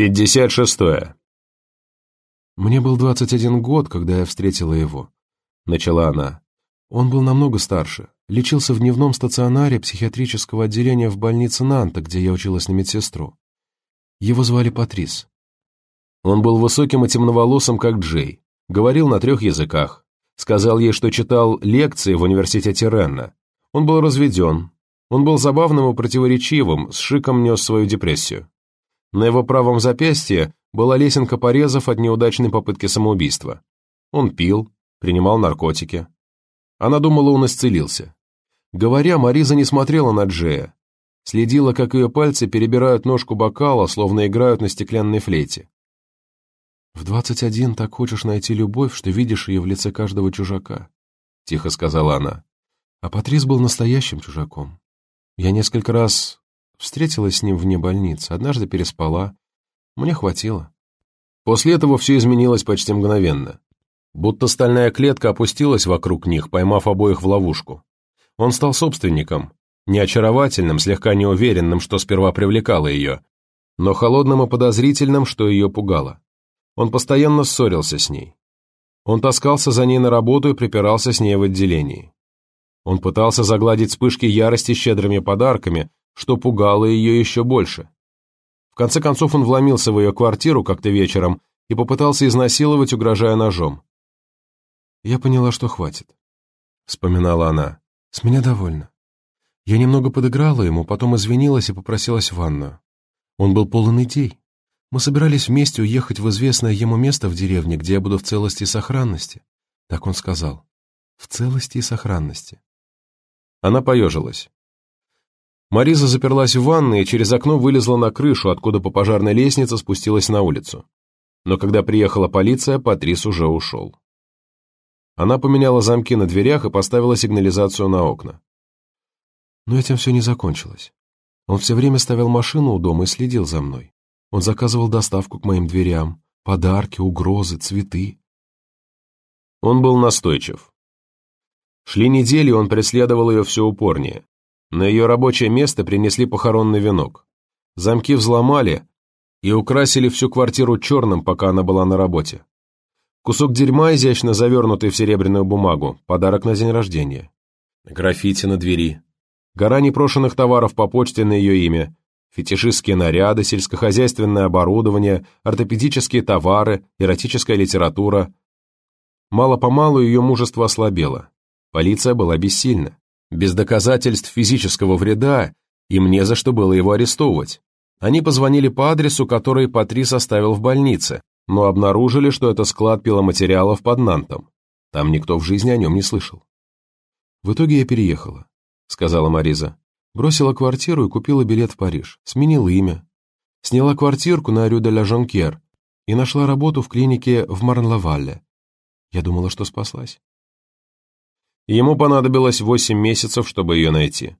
Пятьдесят шестое. «Мне был 21 год, когда я встретила его», — начала она. «Он был намного старше, лечился в дневном стационаре психиатрического отделения в больнице Нанта, где я училась на медсестру. Его звали Патрис. Он был высоким и темноволосым, как Джей, говорил на трех языках, сказал ей, что читал лекции в университете Ренна. Он был разведен, он был забавным и противоречивым, с шиком нес свою депрессию. На его правом запястье была лесенка порезов от неудачной попытки самоубийства. Он пил, принимал наркотики. Она думала, он исцелился. Говоря, Мариза не смотрела на Джея. Следила, как ее пальцы перебирают ножку бокала, словно играют на стеклянной флейте. «В двадцать один так хочешь найти любовь, что видишь ее в лице каждого чужака», — тихо сказала она. А Патрис был настоящим чужаком. Я несколько раз Встретилась с ним вне больницы, однажды переспала. Мне хватило. После этого все изменилось почти мгновенно. Будто стальная клетка опустилась вокруг них, поймав обоих в ловушку. Он стал собственником, не очаровательным, слегка неуверенным, что сперва привлекало ее, но холодным и подозрительным, что ее пугало. Он постоянно ссорился с ней. Он таскался за ней на работу и припирался с ней в отделении. Он пытался загладить вспышки ярости щедрыми подарками, что пугало ее еще больше. В конце концов он вломился в ее квартиру как-то вечером и попытался изнасиловать, угрожая ножом. «Я поняла, что хватит», — вспоминала она. «С меня довольно. Я немного подыграла ему, потом извинилась и попросилась в ванную. Он был полон идей. Мы собирались вместе уехать в известное ему место в деревне, где я буду в целости и сохранности. Так он сказал. В целости и сохранности. Она поежилась. Мариза заперлась в ванной и через окно вылезла на крышу, откуда по пожарной лестнице спустилась на улицу. Но когда приехала полиция, Патрис уже ушел. Она поменяла замки на дверях и поставила сигнализацию на окна. Но этим все не закончилось. Он все время ставил машину у дома и следил за мной. Он заказывал доставку к моим дверям, подарки, угрозы, цветы. Он был настойчив. Шли недели, он преследовал ее все упорнее. На ее рабочее место принесли похоронный венок. Замки взломали и украсили всю квартиру черным, пока она была на работе. Кусок дерьма, изящно завернутый в серебряную бумагу, подарок на день рождения. Граффити на двери. Гора непрошенных товаров по почте на ее имя. Фетишистские наряды, сельскохозяйственное оборудование, ортопедические товары, эротическая литература. Мало-помалу ее мужество ослабело. Полиция была бессильна. Без доказательств физического вреда им не за что было его арестовывать. Они позвонили по адресу, который Патрис оставил в больнице, но обнаружили, что это склад пиломатериалов под Нантом. Там никто в жизни о нем не слышал. «В итоге я переехала», — сказала Мариза. Бросила квартиру и купила билет в Париж, сменила имя. Сняла квартирку на Рю де ла Жонкер и нашла работу в клинике в Марн-Лавалле. Я думала, что спаслась. Ему понадобилось восемь месяцев, чтобы ее найти.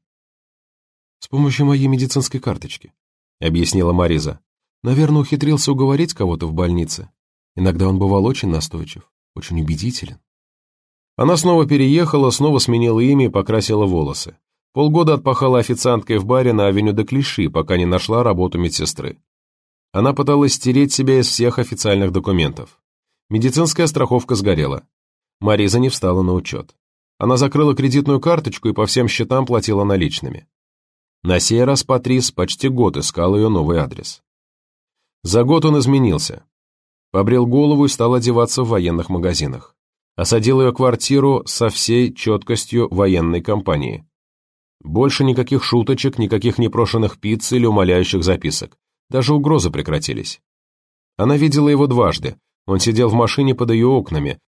«С помощью моей медицинской карточки», — объяснила Мариза. «Наверное, ухитрился уговорить кого-то в больнице. Иногда он бывал очень настойчив, очень убедителен». Она снова переехала, снова сменила имя и покрасила волосы. Полгода отпахала официанткой в баре на авеню де Клиши, пока не нашла работу медсестры. Она пыталась стереть себя из всех официальных документов. Медицинская страховка сгорела. Мариза не встала на учет. Она закрыла кредитную карточку и по всем счетам платила наличными. На сей раз Патрис почти год искал ее новый адрес. За год он изменился. Побрел голову и стал одеваться в военных магазинах. Осадил ее квартиру со всей четкостью военной компании. Больше никаких шуточек, никаких непрошенных пицц или умоляющих записок. Даже угрозы прекратились. Она видела его дважды. Он сидел в машине под ее окнами,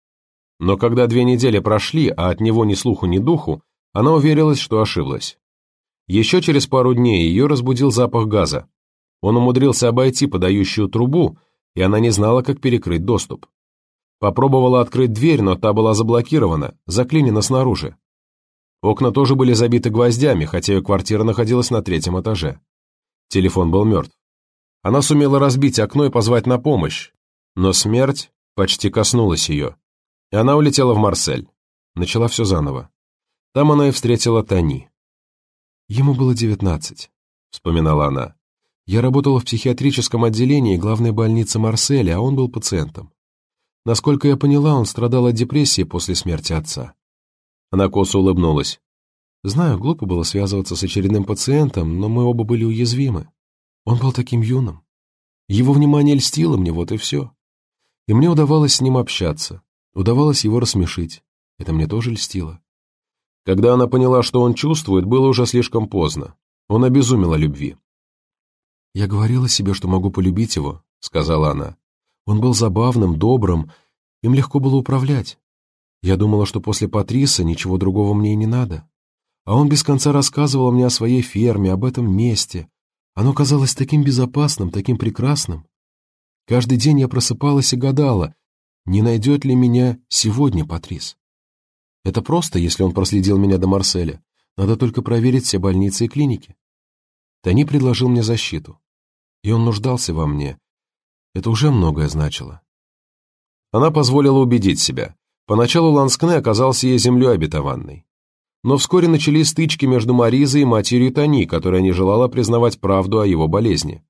но когда две недели прошли, а от него ни слуху, ни духу, она уверилась, что ошиблась. Еще через пару дней ее разбудил запах газа. Он умудрился обойти подающую трубу, и она не знала, как перекрыть доступ. Попробовала открыть дверь, но та была заблокирована, заклинена снаружи. Окна тоже были забиты гвоздями, хотя ее квартира находилась на третьем этаже. Телефон был мертв. Она сумела разбить окно и позвать на помощь, но смерть почти коснулась ее и она улетела в Марсель. Начала все заново. Там она и встретила Тони. «Ему было девятнадцать», — вспоминала она. Я работала в психиатрическом отделении главной больницы Марселя, а он был пациентом. Насколько я поняла, он страдал от депрессии после смерти отца. Она косо улыбнулась. Знаю, глупо было связываться с очередным пациентом, но мы оба были уязвимы. Он был таким юным. Его внимание льстило мне, вот и все. И мне удавалось с ним общаться, удавалось его рассмешить. Это мне тоже льстило. Когда она поняла, что он чувствует, было уже слишком поздно. Он обезумел о любви. «Я говорила себе, что могу полюбить его», — сказала она. «Он был забавным, добрым, им легко было управлять. Я думала, что после Патриса ничего другого мне и не надо. А он без конца рассказывал мне о своей ферме, об этом месте. Оно казалось таким безопасным, таким прекрасным. Каждый день я просыпалась и гадала, не найдет ли меня сегодня Патрис. Это просто, если он проследил меня до Марселя. Надо только проверить все больницы и клиники. Тони предложил мне защиту. И он нуждался во мне. Это уже многое значило. Она позволила убедить себя. Поначалу Ланскне оказался ей землей обетованной. Но вскоре начались стычки между Маризой и матерью Тони, которая не желала признавать правду о его болезни.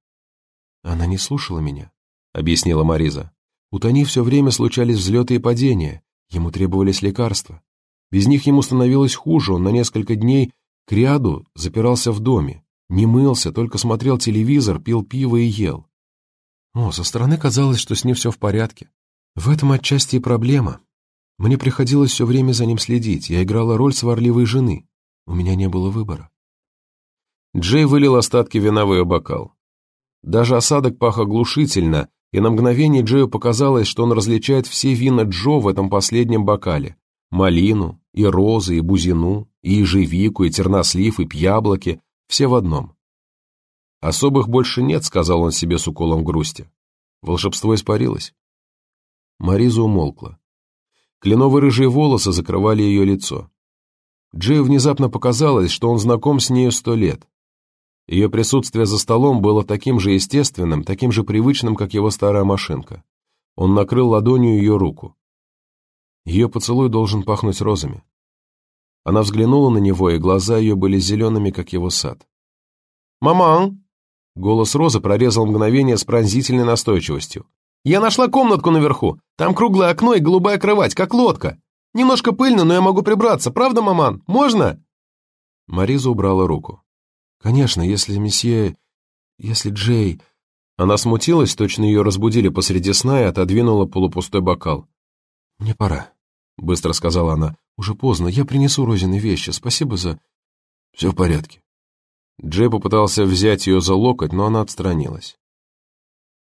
«Она не слушала меня», — объяснила Мариза. «У Тони все время случались взлеты и падения, ему требовались лекарства. Без них ему становилось хуже, он на несколько дней к ряду запирался в доме, не мылся, только смотрел телевизор, пил пиво и ел. О, со стороны казалось, что с ним все в порядке. В этом отчасти и проблема. Мне приходилось все время за ним следить, я играла роль сварливой жены. У меня не было выбора. Джей вылил остатки вина в ее бокал. Даже осадок пах оглушительно, и на мгновение Джею показалось, что он различает все вина Джо в этом последнем бокале. Малину, и розы, и бузину, и ежевику, и тернослив, и пьяблоки, все в одном. «Особых больше нет», — сказал он себе с уколом грусти. Волшебство испарилось. Мариза умолкла. Кленовые рыжие волосы закрывали ее лицо. Джею внезапно показалось, что он знаком с нею сто лет. Ее присутствие за столом было таким же естественным, таким же привычным, как его старая машинка. Он накрыл ладонью ее руку. Ее поцелуй должен пахнуть розами. Она взглянула на него, и глаза ее были зелеными, как его сад. «Маман!» Голос Розы прорезал мгновение с пронзительной настойчивостью. «Я нашла комнатку наверху. Там круглое окно и голубая кровать, как лодка. Немножко пыльно, но я могу прибраться. Правда, маман? Можно?» Мариза убрала руку. «Конечно, если месье... если Джей...» Она смутилась, точно ее разбудили посреди сна и отодвинула полупустой бокал. «Мне пора», — быстро сказала она. «Уже поздно. Я принесу Розины вещи. Спасибо за...» «Все в порядке». Джей попытался взять ее за локоть, но она отстранилась.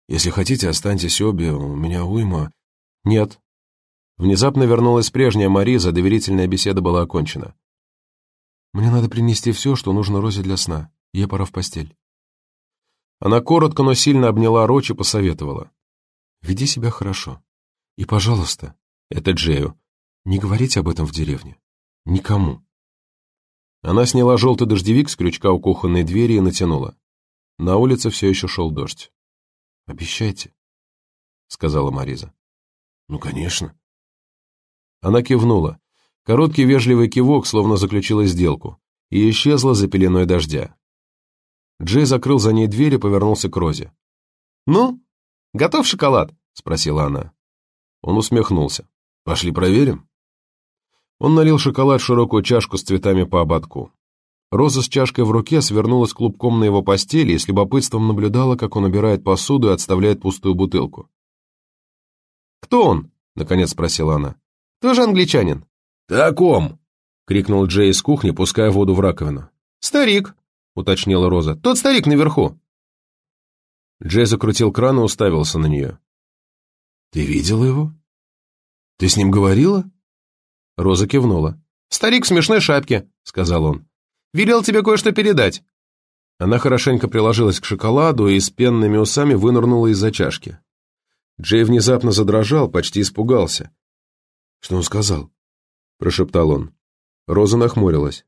«Если хотите, останьтесь обе. У меня уйма...» «Нет». Внезапно вернулась прежняя Мариза, доверительная беседа была окончена. «Мне надо принести все, что нужно Розе для сна. Ей пора в постель». Она коротко, но сильно обняла Роч и посоветовала. «Веди себя хорошо. И, пожалуйста, это Джею. Не говорите об этом в деревне. Никому. Она сняла желтый дождевик с крючка у кухонной двери и натянула. На улице все еще шел дождь. «Обещайте», — сказала Мариза. «Ну, конечно». Она кивнула. Короткий вежливый кивок, словно заключила сделку, и исчезла за пеленой дождя. Джей закрыл за ней дверь и повернулся к Розе. «Ну, готов шоколад?» — спросила она. Он усмехнулся. Пошли проверим. Он налил шоколад в широкую чашку с цветами по ободку. Роза с чашкой в руке свернулась клубком на его постели и с любопытством наблюдала, как он убирает посуду и отставляет пустую бутылку. «Кто он?» — наконец спросила она. «Тоже англичанин?» «Таком!» — крикнул Джей из кухни, пуская воду в раковину. «Старик!» — уточнила Роза. «Тот старик наверху!» Джей закрутил кран и уставился на нее. «Ты видела его?» Ты с ним говорила?» Роза кивнула. «Старик в смешной шапке», — сказал он. «Велел тебе кое-что передать». Она хорошенько приложилась к шоколаду и с пенными усами вынырнула из-за чашки. Джей внезапно задрожал, почти испугался. «Что он сказал?» — прошептал он. Роза нахмурилась.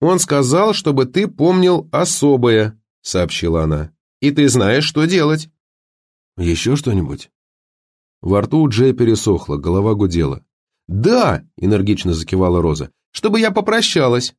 «Он сказал, чтобы ты помнил особое», — сообщила она. «И ты знаешь, что делать». «Еще что-нибудь?» Во рту у Джея пересохло, голова гудела. «Да!» — энергично закивала Роза. «Чтобы я попрощалась!»